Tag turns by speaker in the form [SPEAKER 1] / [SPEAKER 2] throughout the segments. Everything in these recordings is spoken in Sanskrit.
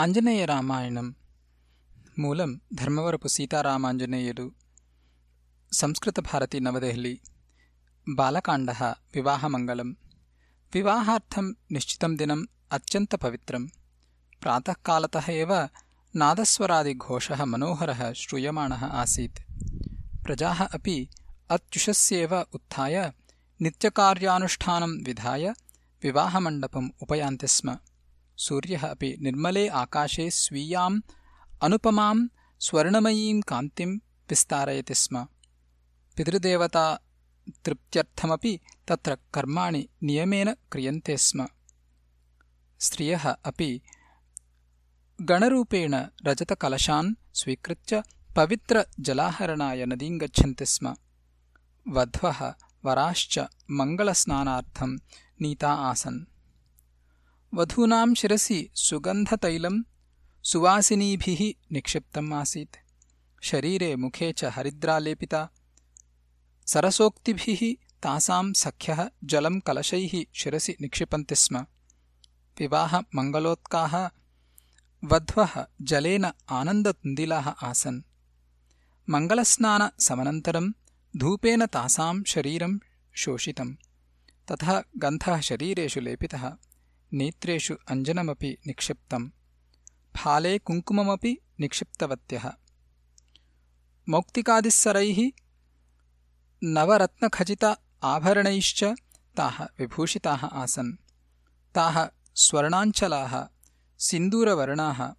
[SPEAKER 1] आञ्जनेयरामायणम् मूलम् धर्मवरपु सीतारामाञ्जनेयुलु संस्कृतभारती नवदेहली बालकाण्डः विवाहमङ्गलम् विवाहार्थम् निश्चितम् दिनम् अत्यन्तपवित्रम् प्रातःकालतः एव नादस्वरादिघोषः मनोहरः श्रूयमाणः आसीत् प्रजाः अपि अत्युषस्येव उत्थाय नित्यकार्यानुष्ठानम् विधाय विवाहमण्डपम् उपयान्ति स्म सूर्यः अपि निर्मले आकाशे स्वीयाम् अनुपमाम् स्वर्णमयीम् कान्तिम् विस्तारयति स्म। पितृदेवता तृप्त्यर्थमपि तत्र कर्माणि नियमेन क्रियन्ते स्म। स्त्रियः अपि गणरूपेण रजतकलशान् स्वीकृत्य पवित्रजलाहरणाय नदीम् गच्छन्ति स्म। वध्वः वराश्च मङ्गलस्नानार्थम् नीता आसन् वधूनाम् शिरसि सुगन्धतैलम् सुवासिनीभिः निक्षिप्तम् आसीत्। शरीरे मुखे च हरिद्रालेपिता। सरसोक्तिभिः तासाम् सख्यः जलम् कलशैः शिरसि निक्षिपन्ति स्म। विवाहमङ्गलोत्काः वध्वः जलेन आनन्दतुन्दिलाः आसन्। मङ्गलस्नानसमनन्तरम् धूपेन तासाम् शरीरम् शोषितम्। ततः गन्धः शरीरेषु लेपितः नेत्रेषु अञ्जनमपि निक्षिप्तम्। फाले कुङ्कुममपि निक्षिप्तवत्यः। मौक्तिकादिस्सरैः नवरत्नखचित आभरणैश्च ताः विभूषिताः आसन्। ताः स्वर्णाञ्चलाः सिन्दूरवर्णाः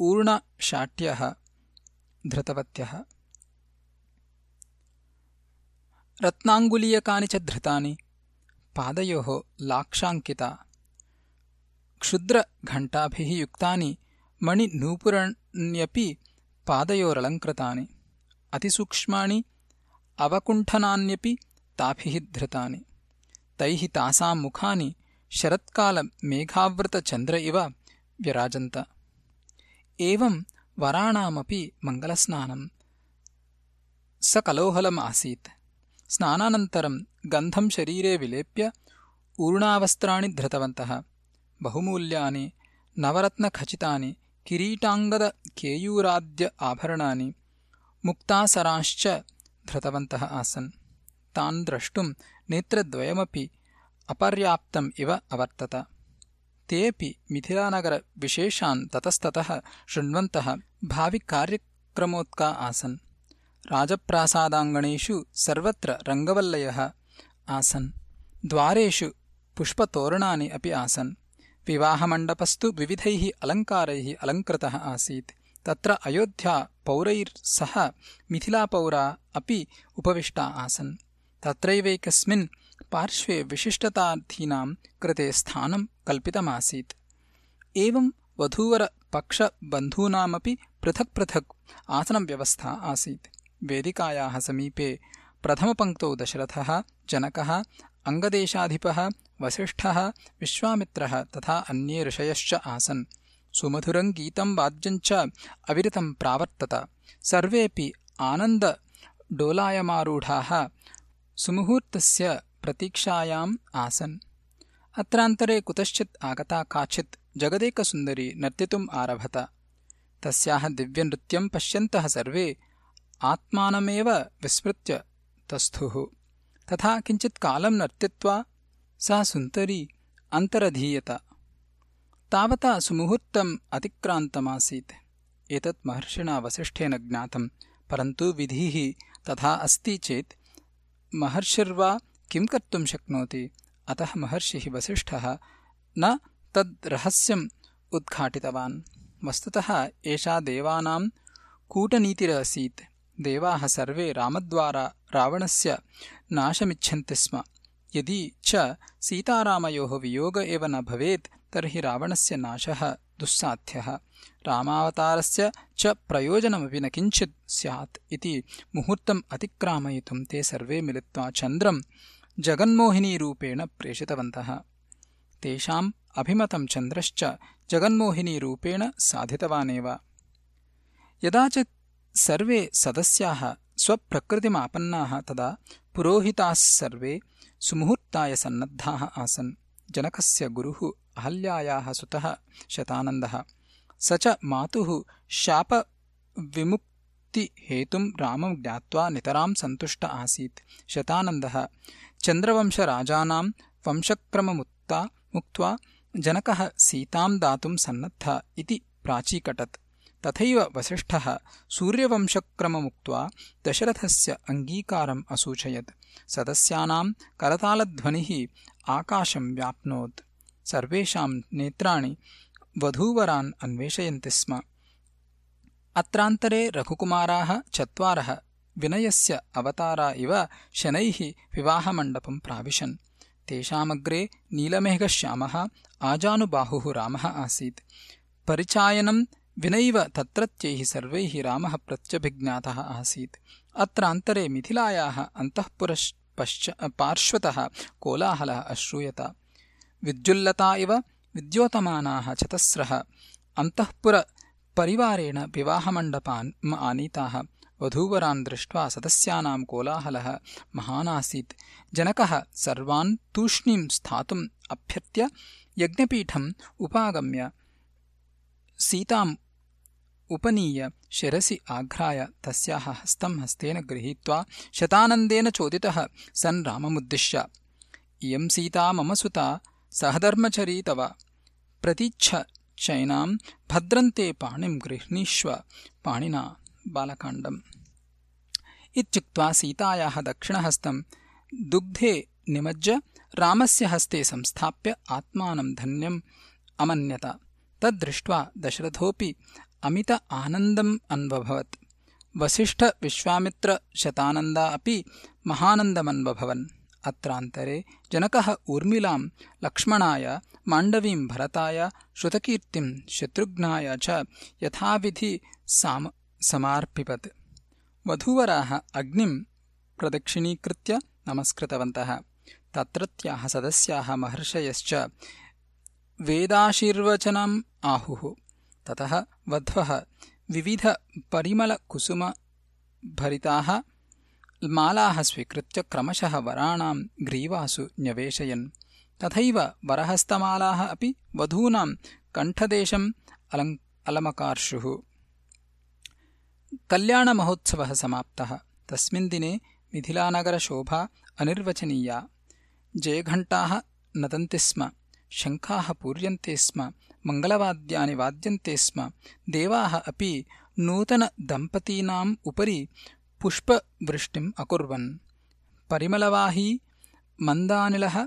[SPEAKER 1] ऊर्णशाट्यः धृतवत्यः। रत्नाङ्गुलीयकानि च धृतानि पादयोः लाक्षाङ्किता क्षुद्रघण्टाभिः युक्तानि मणिनूपुरण्यपि पादयोरलङ्कृतानि अतिसूक्ष्माणि अवकुण्ठनान्यपि ताभिः धृतानि। तैः तासाम् मुखानि शरत्कालमेघावृतचन्द्र इव व्यराजन्त। एवम् वराणामपि मङ्गलस्नानम् सकलोहलमासीत् स्नानानन्तरम् गन्धम् शरीरे विलेप्य ऊर्णावस्त्राणि धृतवन्तः बहुमूल्यानि नवरत्नखचितानि किरीटाङ्गदकेयूराद्य आभरणानि मुक्तासरांश्च धृतवन्तः आसन्। तान् द्रष्टुम् नेत्रद्वयमपि अपर्याप्तम् इव अवर्तत। तेऽपि मिथिलानगरविशेषान् ततस्ततः शृण्वन्तः भाविकार्यक्रमोत्का आसन्। राजप्रासादाङ्गणेषु सर्वत्र रङ्गवल्लयः आसन्। द्वारेषु पुष्पतोरणानि अपि आसन् विवाहमण्डपस्तु विविधैः अलङ्कारैः अलङ्कृतः आसीत्। तत्र अयोध्या पौरैर्सह मिथिलापौरा अपि उपविष्टा आसन्। तत्रैवैकस्मिन् पार्श्वे विशिष्टतार्थीनाम् कृते स्थानम् कल्पितमासीत्। एवम् वधूवरपक्षबन्धूनामपि पृथक् पृथक् आसनव्यवस्था आसीत्। वेदिकायाः समीपे प्रथमपङ्क्तौ दशरथः जनकः अङ्गदेशाधिपः वसिष्ठः विश्वामित्रः तथा अन्ये ऋषयश्च आसन्। सुमधुरम् गीतम् वाद्यञ्च अविरतम् प्रावर्तत। सर्वेऽपि आनन्दडोलायमारूढाः सुमुहूर्तस्य प्रतीक्षायाम् आसन्। अत्रान्तरे कुतश्चित् आगता काचित् जगदेकसुन्दरी नर्तितुम् आरभत। तस्याः दिव्यनृत्यम् पश्यन्तः सर्वे आत्मानमेव विस्मृत्य तस्थुः तथा किञ्चित् कालम् नर्तित्वा सा सुन्दरी अन्तरधीयत। तावता सुमुहूर्तम् अतिक्रान्तमासीत्। एतत् महर्षिणा वसिष्ठेन ज्ञातम् परन्तु विधिः तथा अस्ति चेत् महर्षिर्वा किम् कर्तुम् शक्नोति? अतः महर्षिः वसिष्ठः न तद् रहस्यम् उद्घाटितवान्। वस्तुतः एषा देवानाम् कूटनीतिरासीत्। देवाः सर्वे रामद्वारा रावणस्य नाशमिच्छन्ति स्म। यदि च सीतारामयोः वियोग एव न भवेत् तर्हि रावणस्य नाशः दुस्साध्यः रामावतारस्य च प्रयोजनमपि न किञ्चित् स्यात् इति मुहूर्तम् अतिक्रामयितुम् ते सर्वे मिलित्वा चन्द्रम् जगन्मोहिनीरूपेण प्रेषितवन्तः। तेषाम् अभिमतम् चन्द्रश्च जगन्मोहिनीरूपेण साधितवानेव। यदा च सर्वे सदस्याः स्वप्रकृतिमापन्नाः तदा पुरोहितास्सर्वे सुमुहूर्ताय सन्नद्धाः आसन्। जनकस्य गुरुः अहल्यायाः सुतः शतानन्दः। स च मातुः शापविमुक्तिहेतुम् रामम् ज्ञात्वा नितराम् सन्तुष्ट आसीत्। शतानन्दः चन्द्रवंशराजानाम् वंशक्रममुक्ता मुक्त्वा जनकः सीताम् दातुम् सन्नद्ध इति प्राचीकटत् तथैव वसिष्ठः सूर्यवंशक्रममुक्त्वा दशरथस्य अङ्गीकारम् असूचयत्। सदस्यानाम् करतालध्वनिः आकाशम् व्याप्नोत्। सर्वेषाम् नेत्राणि वधूवरान् अन्वेषयन्ति स्म। अत्रान्तरे रघुकुमाराः चत्वारः विनयस्य अवतारा इव शनैः विवाहमण्डपम् प्राविशन्। तेषामग्रे नीलमेघश्यामः आजानुबाहुः रामः आसीत्। परिचायनम् विनैव तत्रत्यैः सर्वैः रामः प्रत्यभिज्ञातः आसीत्। अत्रान्तरे मिथिलायाः पार्श्वतः कोलाहलः अश्रूयत। विद्युल्लता इव विद्योतमानाः चतस्रः अन्तःपुरपरिवारेण विवाहमण्डपान् आनीताः। वधूवरान् दृष्ट्वा सदस्यानाम् कोलाहलः महानासीत्। जनकः सर्वान् तूष्णीम् स्थातुम् अभ्यर्त्य यज्ञपीठम् उपागम्य सीताम् उपनीय शिरसि आघ्राय तस्याः हस्तम् हस्तेन गृहीत्वा शतानन्देन चोदितः सन् राममुद्दिश्य। इयम् सीता मम सुता सहधर्मचरी तव। प्रतीच्छ चैनाम् भद्रन्ते पाणिम् गृह्णीष्व। पाणिना बालकाण्डम्। इत्युक्त्वा सीतायाः दक्षिणहस्तम् दुग्धे निमज्य रामस्य हस्ते संस्थाप्य आत्मानम् धन्यम् अमन्यत। तद्दृष्ट्वा दशरथोऽपि अमित आनन्दम् अन्वभवत्। वसिष्ठविश्वामित्रशतानन्दा अपि महानन्दमन्वभवन् अत्रान्तरे जनकः ऊर्मिलाम् लक्ष्मणाय माण्डवीम् भरताय श्रुतकीर्तिम् शत्रुघ्नाय च यथाविधि समार्पिपत् वधूवराः अग्निम् प्रदक्षिणीकृत्य नमस्कृतवन्तः। तत्रत्याः सदस्याः महर्षयश्च वेदाशीर्वचनम् आहुः ततः वध्वः। विविधपरिमलकुसुमभरिताः मालाः स्वीकृत्य क्रमशः वराणाम् ग्रीवासु न्यवेशयन्। तथैव वरहस्तमालाः अपि वधूनाम् कण्ठदेशम् अलमकार्षुः। कल्याणमहोत्सवः समाप्तः। तस्मिन् दिने मिथिलानगरशोभा अनिर्वचनीया। जयघण्टाः नदन्ति स्म शङ्खाः पूर्यन्ते स्म मङ्गलवाद्यानि वाद्यन्ते स्म देवाः अपि नूतनदम्पतीनाम् उपरि पुष्पवृष्टिम् अकुर्वन्। परिमलवाही मन्दानिलः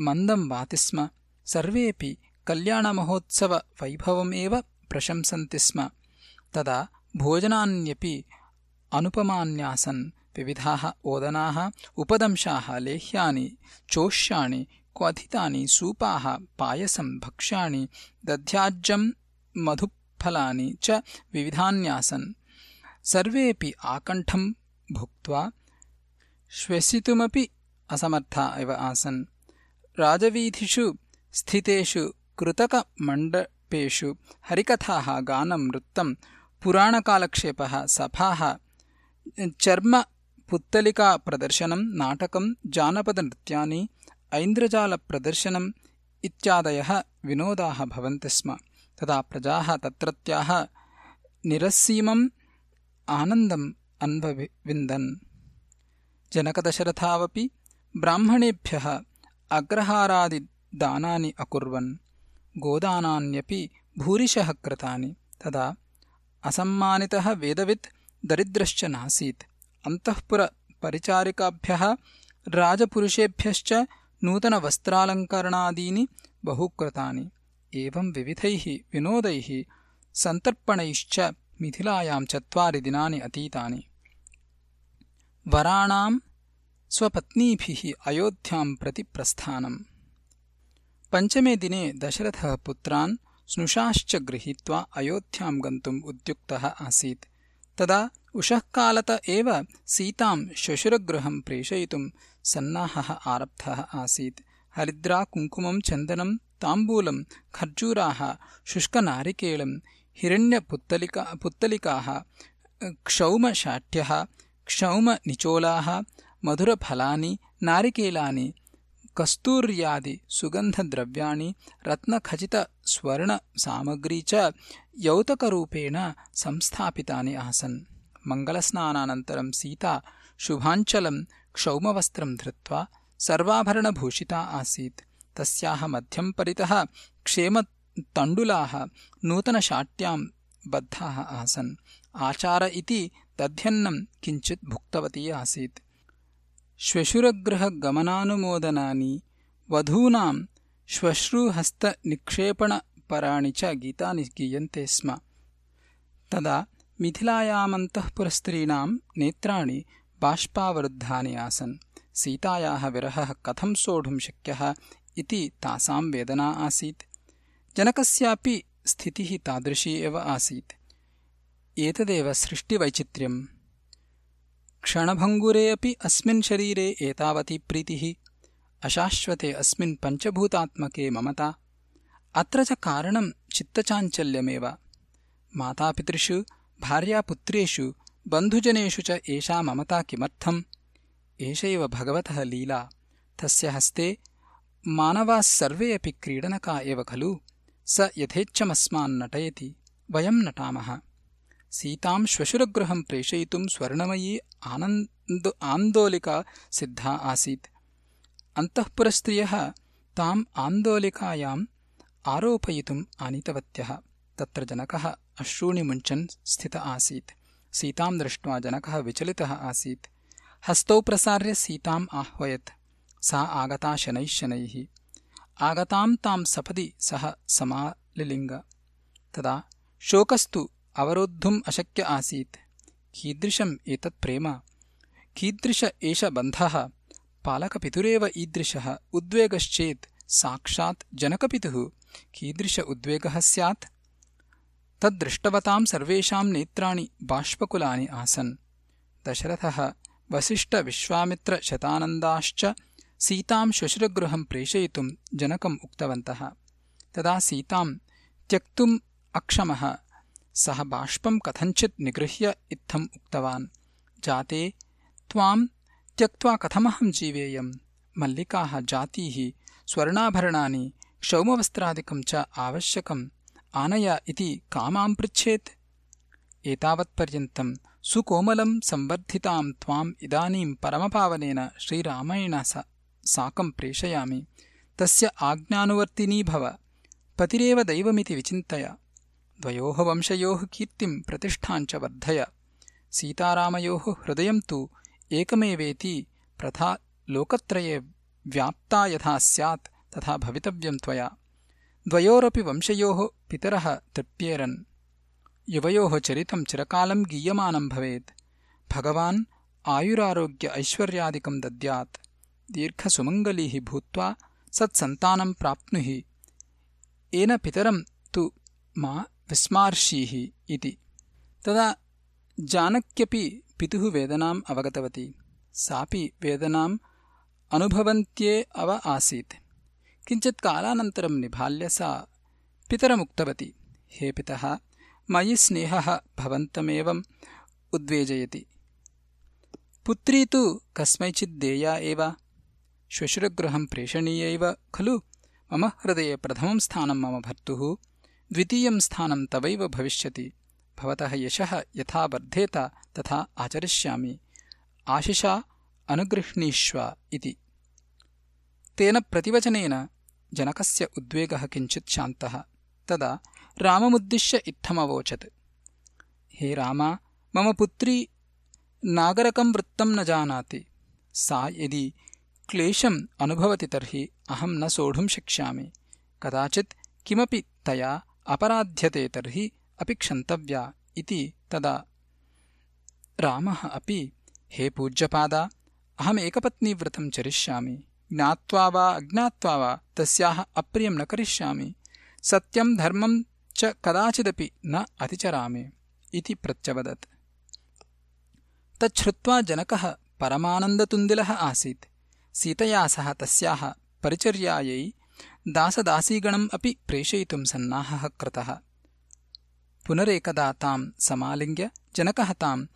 [SPEAKER 1] मन्दम् वाति स्म सर्वेऽपि कल्याणमहोत्सववैभवमेव प्रशंसन्ति स्म। तदा भोजनान्यपि अनुपमान्यासन् विविधाः ओदनाः उपदंशाः लेह्यानि चोष्याणि क्वथितानि सूपाः पायसम् भक्ष्याणि दध्याज्यम् मधुफलानि च विविधान्यासन्। सर्वेऽपि आकण्ठम् भुक्त्वा श्वसितुमपि असमर्था इव आसन्। राजवीथिषु स्थितेषु कृतकमण्डपेषु हरिकथाः गानम् नृत्तम् पुराणकालक्षेपः सभाः चर्मपुत्तलिकाप्रदर्शनम् नाटकम् जानपदनृत्यानि ऐन्द्रजालप्रदर्शनम् इत्यादयः विनोदाः भवन्ति स्म। तदा प्रजाः तत्रत्याः निरस्सीमम् आनन्दम् अन्वविन्दन्। जनकदशरथावपि ब्राह्मणेभ्यः अग्रहारादिदानानि अकुर्वन्। गोदानान्यपि भूरिशः कृतानि। तदा असम्मानितः वेदवित् दरिद्रश्च नासीत्। अन्तःपुरपरिचारिकाभ्यः राजपुरुषेभ्यश्च नूतनवस्त्रालङ्करणादीनि बहु कृतानि एवम् विविधैः विनोदैः सन्तर्पणैश्च मिथिलायाम् चत्वारि दिनानि अतीतानि। वराणाम् स्वपत्नीभिः अयोध्याम् प्रति प्रस्थानम्। पञ्चमे दिने दशरथः पुत्रान् स्नुषाश्च गृहीत्वा अयोध्याम् गन्तुम् उद्युक्तः आसीत्। तदा उषःकालत एव सीताम् श्वशुरगृहम् प्रेषयितुम् सन्नाहः आरब्धः आसीत्। हरिद्रा कुङ्कुमम् चन्दनम् ताम्बूलम् खर्जूराः शुष्कनारिकेलम् हिरण्यपुत्तलिका पुत्तलिकाः क्षौमशाठ्यः क्षौमनिचोलाः मधुरफलानि नारिकेलानि कस्तूर्यादि सुगन्धद्रव्याणि रत्नखचितस्वर्णसामग्री च यौतकरूपेण संस्थापितानि आसन् मङ्गलस्नानानन्तरं सीता शुभाञ्चलं क्षौमवस्त्रं धृत्वा सर्वाभरणभूषिता आसीत्। तस्याः मध्यं परितः क्षेमतण्डुलाः नूतनशाट्यां बद्धाः आसन्। आचार इति दध्यन्नं किञ्चित् भुक्तवती आसीत्। श्वशुरगृहगमनानुमोदनानि वधूनां श्वश्रुहस्तनिक्षेपणपराणि च गीतानि गीयन्ते स्म। तदा मिथिलायामन्तःपुरस्त्रीणां नेत्राणि बाष्पावरुद्धानि आसन्। सीतायाः विरहः कथं सोढुं शक्यः इति तासां वेदना आसीत्। जनकस्यापि स्थितिः तादृशी एव आसीत्। एतदेव सृष्टिवैचित्र्यम्। क्षणभङ्गुरे अपि अस्मिन् शरीरे एतावती प्रीतिः। अशाश्वते अस्मिन् पञ्चभूतात्मके ममता। अत्र च कारणं चित्तचाञ्चल्यमेव। मातापितृषु भार्यापुत्रेषु बन्धुजनेषु च एषा ममता किमर्थम्? एषैव भगवतः लीला। तस्य हस्ते मानवाः सर्वे अपि क्रीडनका एव खलु। स यथेच्छमस्मान् नटयति। वयं नटामः। सीतां श्वशुरगृहं प्रेषयितुं स्वर्णमयी आनन्द आन्दोलिका सिद्धा आसीत्। अन्तःपुरस्त्रियः ताम् आन्दोलिकायाम् आरोपयितुम् आनीतवत्यः। तत्र जनकः अश्रूणि मुञ्चन् स्थित आसीत्। सीतां दृष्ट्वा जनकः विचलितः आसीत्। हस्तौ प्रसार्य सीताम् आह्वयत्। सा आगता शनैः शनैः। आगतां तां सपदि सः समालिलिङ्ग। तदा शोकस्तु अवरोद्धुम् अशक्य आसीत्। कीदृशम् एतत् प्रेम? कीदृश एष बन्धः? पालकपितुरेव ईदृशः। उद्वेगश्चेत् साक्षात् जनकपितुः। कीदृश उद्वेगः स्यात् तद्दृष्टवतां सर्वेषां नेत्राणि बाष्पकुलानि आसन्। दशरथः वसिष्ठविश्वामित्रशतानन्दाश्च सीतां श्वशुरगृहं प्रेषयितुं जनकम् उक्तवन्तः। तदा सीतां त्यक्तुम् अक्षमः। सः बाष्पं कथञ्चित् निगृह्य इत्थम् उक्तवान्। जाते त्वां त्यक्त्वा कथमहं जीवेयम्? मल्लिकाः जातीः स्वर्णाभरणानि क्षौमवस्त्रादिकं च आवश्यकम् आनय इति का मां पृच्छेत्। एतावत्पर्यन्तं सुकोमलं संवर्धितां त्वाम् इदानीं परमपावनेन श्रीरामेण साकं प्रेषयामि। तस्य आज्ञानुवर्तिनी भव। पतिरेव दैवमिति विचिन्तय। द्वयोः वंशयोः कीर्तिं प्रतिष्ठाञ्च वर्धय। सीतारामयोः हृदयं तु एकमेवेति प्रथा लोकत्रये व्याप्ता यथा स्यात् तथा भवितव्यं त्वया द्वयोरपि वंशयोः पितरः तृप्येरन्। युवयोः चरितं चिरकालं गीयमानं भवेत्। भगवान् आयुरारोग्य ऐश्वर्यादिकं दद्यात्। दीर्घसुमङ्गलीः भूत्वा सत्सन्तानं प्राप्नुहि। येन पितरं तु मा विस्मार्षीः इति। तदा जानक्यपि पितुः वेदनाम् अवगतवती। सापि वेदनाम् अनुभवन्त्ये अव आसीत् किञ्चित् कालानन्तरं निभाल्य सा पितरमुक्तवती। हे पितः मयि स्नेहः भवन्तमेवम् उद्वेजयति। पुत्री तु कस्मैचित् देया एव श्वशुरगृहं प्रेषणीयैव खलु? मम हृदये प्रथमं स्थानं मम भर्तुः द्वितीयं स्थानं तवैव भविष्यति। भवतः यशः यथा वर्धेत तथा आचरिष्यामि। आशिषा अनुगृह्णीष्व इति। तेन प्रतिवचनेन जनकस्य उद्वेगः किञ्चित् शान्तः। तदा राममुद्दिश्य इत्थमवोचत्। हे राम मम पुत्री नागरकं वृत्तं न जानाति। सा यदि क्लेशम् अनुभवति तर्हि अहं न सोढुं शक्ष्यामि कदाचित् किमपि तया अपराध्यते तर्हि अपि क्षन्तव्या इति तदा। रामः अपि हे पूज्यपादा अहमेकपत्नीव्रतं चरिष्यामि ज्ञात्वा वा अज्ञात्वा वा तस्याः अप्रियं न करिष्यामि। सत्यं धर्मं च कदाचिदपि न अतिचरामि इति प्रत्यवदत्। तच्छ्रुत्वा जनकः परमानन्दतुन्दिलः आसीत्। सीतया सह तस्याः परिचर्यायै दासदासीगणम् अपि प्रेषयितुं सन्नाहः कृतः। पुनरेकदा तां समालिङ्ग्य जनकः ताम्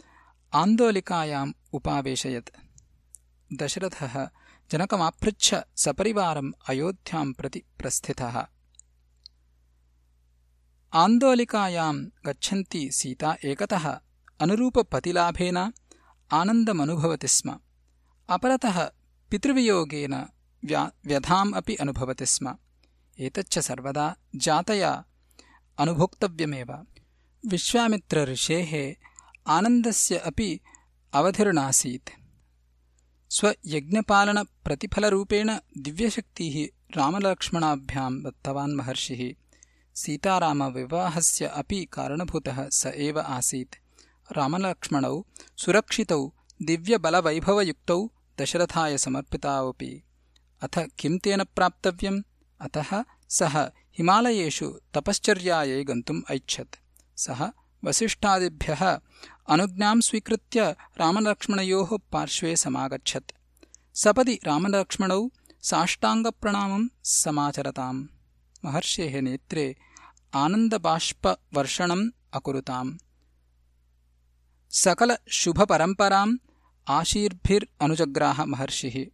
[SPEAKER 1] आन्दोलिकायाम् उपावेशयत्। दशरथः जनकमापृच्छ सपरिवारम् अयोध्याम् प्रति प्रस्थितः। आन्दोलिकायाम् गच्छन्ती सीता एकतः अनुरूपपतिलाभेन आनन्दमनुभवति स्म। अपरतः पितृवियोगेन व्यधाम् अपि अनुभवति स्म। एतच्च सर्वदा जातया अनुभोक्तव्यमेव। विश्वामित्रऋषेः आनन्दस्य अपि अवधिर्नासीत् स्वयज्ञपालनप्रतिफलरूपेण दिव्यशक्तिः रामलक्ष्मणाभ्याम् दत्तवान् महर्षिः। सीतारामविवाहस्य अपि कारणभूतः स एव आसीत्। रामलक्ष्मणौ सुरक्षितौ दिव्यबलवैभवयुक्तौ दशरथाय समर्पितावपि। अथ किम् तेन प्राप्तव्यम्? अतः सः हिमालयेषु तपश्चर्यायै गन्तुम् ऐच्छत्। सः वसिष्ठादिभ्यः अनुज्ञाम् स्वीकृत्य रामलक्ष्मणयोः पार्श्वे समागच्छत् सपदि रामलक्ष्मणौ साष्टाङ्गप्रणामम् समाचरताम्। महर्षेः नेत्रे आनन्दबाष्पवर्षणम् अकुरुताम्। सकलशुभपरम्पराम् आशीर्भिरनुजग्राह महर्षिः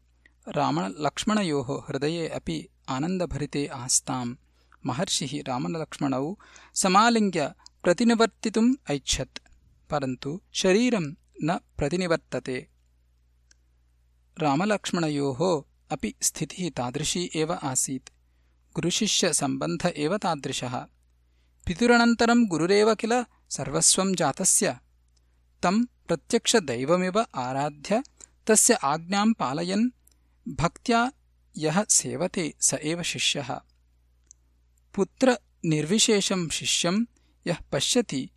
[SPEAKER 1] रामलक्ष्मणयोः हृदये अपि आनन्दभरिते आस्ताम्। महर्षिः रामलक्ष्मणौ समालिङ्ग्य प्रतिनिवर्तितुम् ऐच्छत् परन्तु शरीरम् न प्रतिनिवर्तते रामलक्ष्मणयोः अपि स्थितिः तादृशी एव आसीत्। गुरुशिष्यसम्बन्ध एव तादृशः। पितुरनन्तरम् गुरुरेव किल सर्वस्वम् जातस्य? तम् प्रत्यक्षदैवमिव आराध्य तस्य आज्ञाम् पालयन् भक्त्या यः सेवते स एव शिष्यः। पुत्रनिर्विशेषम् शिष्यम् यः पश्यति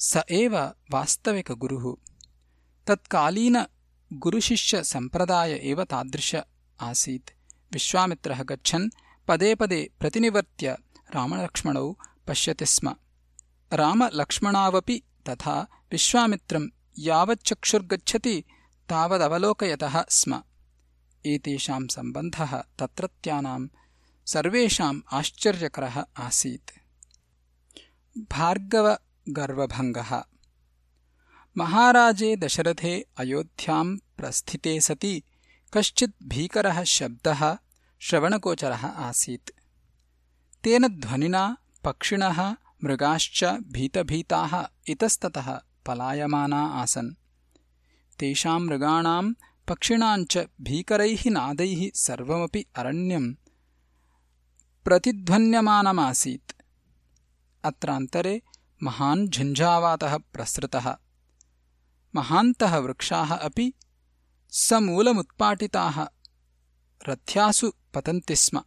[SPEAKER 1] स एव वास्तविकगुरुः तत्कालीनगुरुशिष्यसम्प्रदाय एव तादृश आसीत्। विश्वामित्रः गच्छन् पदे पदे प्रतिनिवर्त्य रामलक्ष्मणौ पश्यति स्म। रामलक्ष्मणावपि तथा विश्वामित्रम् यावच्चक्षुर्गच्छति तावदवलोकयतः स्म। एतेषाम् सम्बन्धः तत्रत्यानाम् सर्वेषाम् आश्चर्यकरः आसीत्। भार्गवगर्वभङ्गः महाराजे दशरथे अयोध्याम् प्रस्थिते सति कश्चित् भीकरः शब्दः श्रवणगोचरः आसीत्। तेन ध्वनिना पक्षिणः मृगाश्च भीतभीताः इतस्ततः पलायमाना आसन्। तेषाम् मृगाणाम् पक्षिणाञ्च भीकरैः नादैः सर्वमपि अरण्यम् प्रतिध्वन्यमानमासीत्। अत्रान्तरे महान् झञ्झावातः प्रसृतः महान्तः वृक्षाः अपि समूलमुत्पाटिताः रथ्यासु पतन्ति स्म।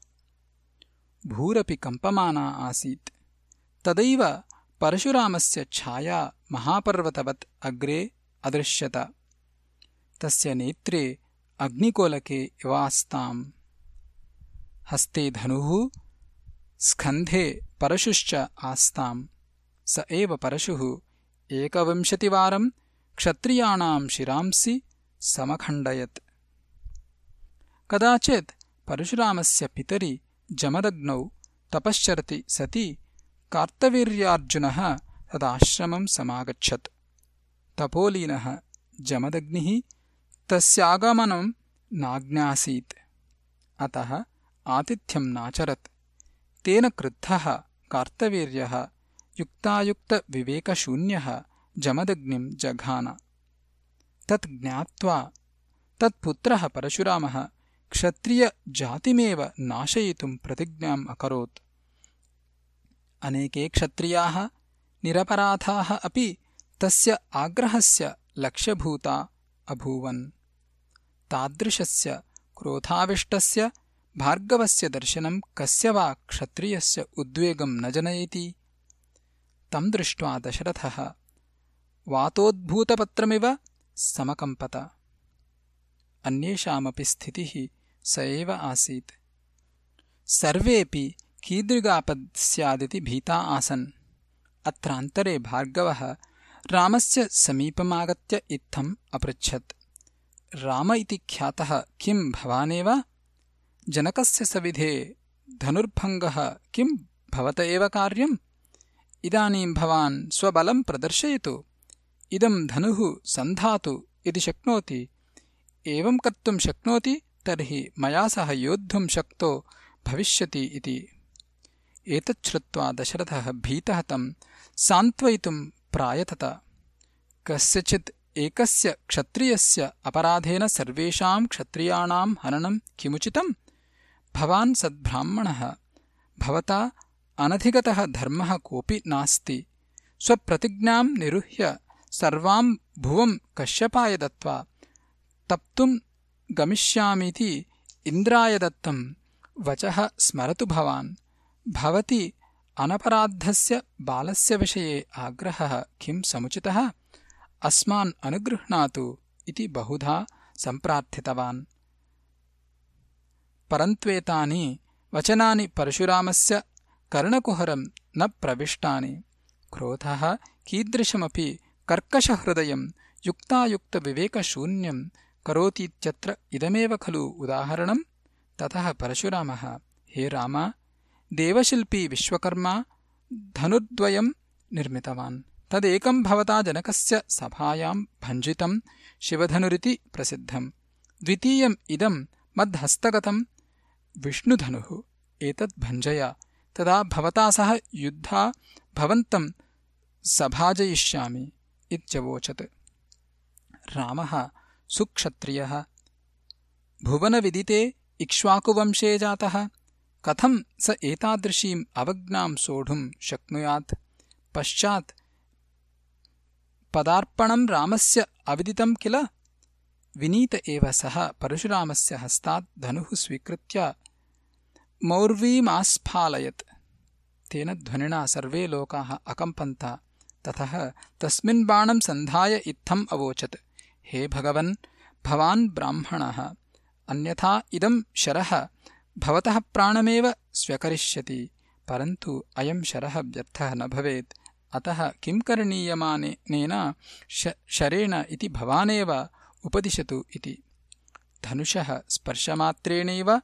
[SPEAKER 1] भूरपि कम्पमाना आसीत्। तदैव परशुरामस्य छाया महापर्वतवत् अग्रे अदृश्यत। तस्य नेत्रे अग्निकोलके इवास्ताम्। हस्ते धनुः स्कन्धे परशुश्च आस्ताम्। स एव परशुः एकविंशतिवारम् क्षत्रियाणाम् शिरांसि समखण्डयत् कदाचित् परशुरामस्य पितरि जमदग्नौ तपश्चरति सति कार्तवीर्यार्जुनः तदाश्रमम् समागच्छत् तपोलीनः जमदग्निः तस्यागमनम् नाज्ञासीत् अतः आतिथ्यम् नाचरत् तेन क्रुद्धः कार्तवीर्यः युक्तायुक्तविवेकशून्यः जमदग्निम् जघान। तत् ज्ञात्वा तत्पुत्रः परशुरामः क्षत्रियजातिमेव नाशयितुम् प्रतिज्ञाम् अकरोत्। अनेके क्षत्रियाः निरपराधाः अपि तस्य आग्रहस्य लक्ष्यभूता अभूवन्। तादृशस्य क्रोधाविष्टस्य भार्गवस्य दर्शनम् कस्य वा क्षत्रियस्य उद्वेगम् न जनयति। तम् दृष्ट्वा दशरथः वातोद्भूतपत्रमिव समकम्पत। अन्येषामपि स्थितिः स एव आसीत्। सर्वेऽपि कीदृगापत् भीता आसन्। अत्रान्तरे भार्गवः रामस्य समीपमागत्य इत्थम् अपृच्छत्। राम इति ख्यातः किम् भवानेव? जनकस्य सविधे धनुर्भङ्गः किम् भवत एव कार्यम्? इदानीम् भवान् स्वबलम् प्रदर्शयतु इदम् धनुः सन्धातु यदि शक्नोति। एवम् कर्तुम् शक्नोति तर्हि मया सह योद्धुम् शक्तो भविष्यति इति। एतच्छ्रुत्वा दशरथः भीतः तम् सान्त्वयितुम् प्रायतत। कस्यचित् एकस्य क्षत्रियस्य अपराधेन सर्वेषाम् क्षत्रियाणाम् हननम् किमुचितम्? भवान् सद्ब्राह्मणः भवता अनधिगतः धर्मः कोऽपि नास्ति। स्वप्रतिज्ञाम् निरुह्य सर्वाम् भुवम् कश्यपाय दत्त्वा तप्तुम् गमिष्यामीति इन्द्राय दत्तम् वचः स्मरतु भवान्। भवति अनपराद्धस्य बालस्य विषये आग्रहः किम् समुचितः? अस्मान् अनुगृह्णातु इति बहुधा सम्प्रार्थितवान्। परन्त्वेतानि वचनानि परशुरामस्य कर्णकुहरम् न प्रविष्टानि। क्रोधः कीदृशमपि कर्कशहृदयम् युक्तायुक्तविवेकशून्यम् करोतीत्यत्र इदमेव खलु उदाहरणम्? ततः परशुरामः हे राम देवशिल्पी विश्वकर्मा धनुर्द्वयम् निर्मितवान्। तदेकम् भवता जनकस्य सभायाम् भञ्जितम् शिवधनुरिति प्रसिद्धम्। द्वितीयम् इदम् मद्हस्तगतम् विष्णुधनुः एतत् भञ्जय। तदा भवता सह युद्धा भवन्तम् सभाजयिष्यामि इत्यवोचत्। रामः सुक्षत्रियः। भुवनविदिते इक्ष्वाकुवंशे जातः। कथम् स एतादृशीम् अवज्ञाम् सोढुम् शक्नुयात्। पश्चात् पदार्पणम् रामस्य अविदितम् किल? विनीत एव सः परशुरामस्य हस्तात् धनुः स्वीकृत्य मौर्वीमास्फालयत्। तेन ध्वनिना सर्वे लोकाः अकम्पन्त। ततः तस्मिन् बाणम् सन्धाय इत्थम् अवोचत्। हे भगवन् भवान् ब्राह्मणः अन्यथा इदम् शरः भवतः प्राणमेव स्व्यकरिष्यति परन्तु अयम् शरः व्यर्थः न भवेत्। अतः किम् करणीयमानेन शरेण इति भवानेव उपदिशतु इति। धनुषः स्पर्शमात्रेणैव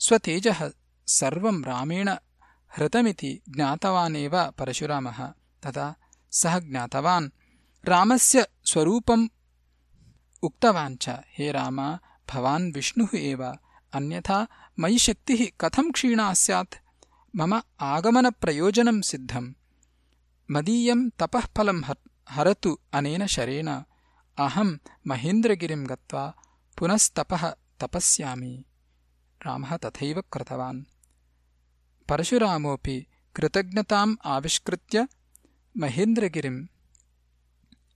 [SPEAKER 1] स्वतेजः सर्वम् रामेण हृतमिति ज्ञातवानेव परशुरामः। तदा सः ज्ञातवान्। रामस्य स्वरूपम् उक्तवान् च हे राम भवान् विष्णुः एव। अन्यथा मयि शक्तिः कथम् क्षीणा स्यात्? मम आगमनप्रयोजनम् सिद्धम्। मदीयम् तपःफलम् हरतु अनेन शरेण। अहम् महेन्द्रगिरिम् गत्वा पुनस्तपः तपस्यामि। रामः तथैव कृतवान्। परशुरामोऽपि कृतज्ञताम् आविष्कृत्य महेन्द्रगिरिम्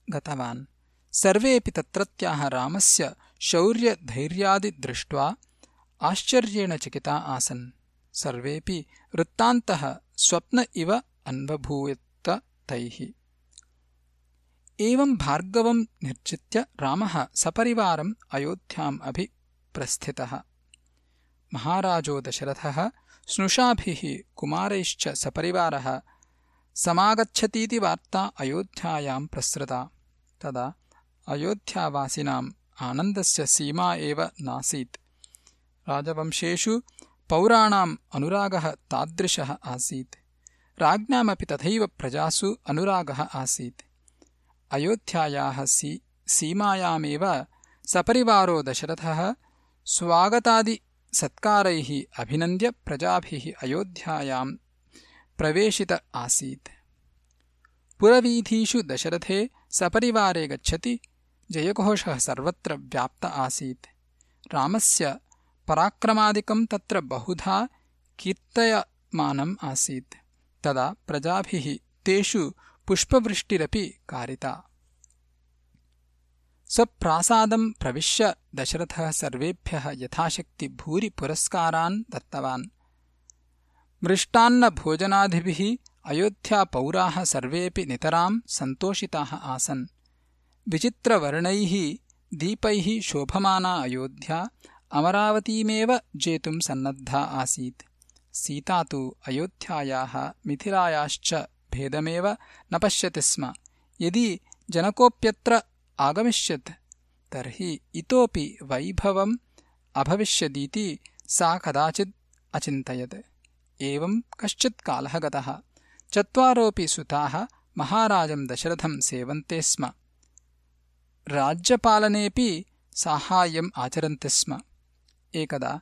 [SPEAKER 1] गतवान्। सर्वेऽपि तत्रत्याः रामस्य शौर्यधैर्यादिदृष्ट्वा आश्चर्येण चिकिता आसन्। सर्वेऽपि वृत्तान्तः स्वप्न इव अन्वभूयत तैः एवम् भार्गवम् निर्जित्य रामः सपरिवारम् अयोध्याम् अभिप्रस्थितः महाराजो दशरथः स्नुषाभिः कुमारैश्च सपरिवारः समागच्छतीति वार्ता अयोध्यायाम् प्रसृता। तदा अयोध्यावासिनाम् आनन्दस्य सीमा एव नासीत्। राजवंशेषु पौराणाम् अनुरागः तादृशः आसीत्। राज्ञामपि तथैव प्रजासु अनुरागः आसीत्। अयोध्यायाः सीमायामेव सपरिवारो दशरथः स्वागतादिसत्कारैः अभिनन्द्य प्रजाभिः अयोध्यायाम् प्रवेशित आसीत्। पुरवीथीषु दशरथे सपरिवारे गच्छति, जयघोषः सर्वत्र व्याप्त आसीत्। रामस्य पराक्रमादिकम् तत्र बहुधा कीर्तयमानम् आसीत्। तदा प्रजाभिः तेषु पुष्पवृष्टिरपि कारिता। स्वप्रासादम् प्रविश्य दशरथः सर्वेभ्यः यथाशक्ति भूरि पुरस्कारान् दत्तवान्। मृष्टान्नभोजनादिभिः अयोध्यापौराः सर्वेऽपि नितराम् सन्तोषिताः आसन्। विचित्रवर्णैः दीपैः शोभमाना अयोध्या अमरावतीमेव जेतुम् सन्नद्धा आसीत्। सीता तु अयोध्यायाः मिथिलायाश्च भेदमेव न पश्यति स्म। यदि जनकोऽप्यत्र आगमिष्यत् तर्हि इतोपि वैभवम् अभविष्यदीति सा कदाचित् अचिन्तयत् एवम् कश्चित् कालः गतः। चत्वारोऽपि सुताः महाराजम् दशरथम् सेवन्ते स्म। राज्यपालनेऽपि साहाय्यम् आचरन्ति स्म। एकदा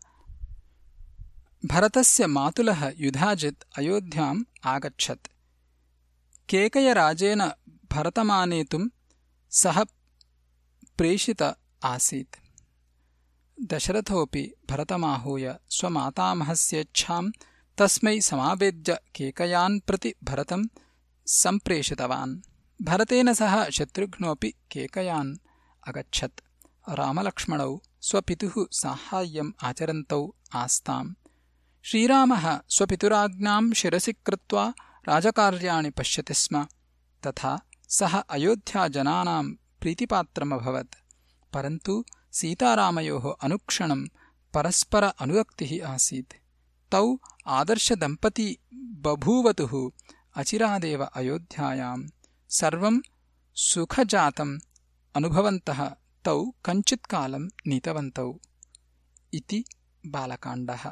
[SPEAKER 1] भरतस्य मातुलः युधाजित् अयोध्याम् आगच्छत्। केकयराजेन भरतमानेतुम् सः प्रेषित आसीत्। दशरथोऽपि भरतमाहूय स्वमातामहस्येच्छाम् तस्मै समावेद्य केकयान् प्रति भरतम् सम्प्रेषितवान्। भरतेन सह शत्रुघ्नोऽपि केकयान् अगच्छत्। रामलक्ष्मणौ स्वपितुः साहाय्यम् आचरन्तौ आस्ताम्। श्रीरामः स्वपितुराज्ञाम् शिरसि कृत्वा राजकार्याणि पश्यति स्म। तथा सः अयोध्याजनानाम् प्रीतिपात्रमभवत्। परन्तु सीतारामयोः अनुक्षणम् परस्पर अनुरक्तिः आसीत् तौ आदर्शदम्पती बभूवतुः अचिरादेव अयोध्यायाम् सर्वम् सुखजातम् अनुभवन्तः तौ कञ्चित्कालम् नीतवन्तौ इति बालकाण्डः